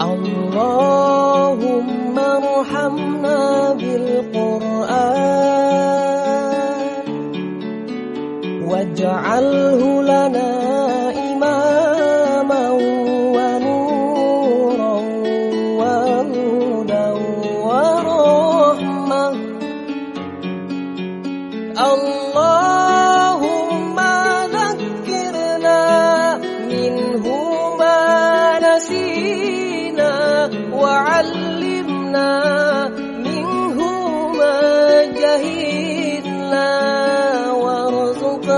اللهم ارحمنا بالقرآن.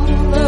Oh.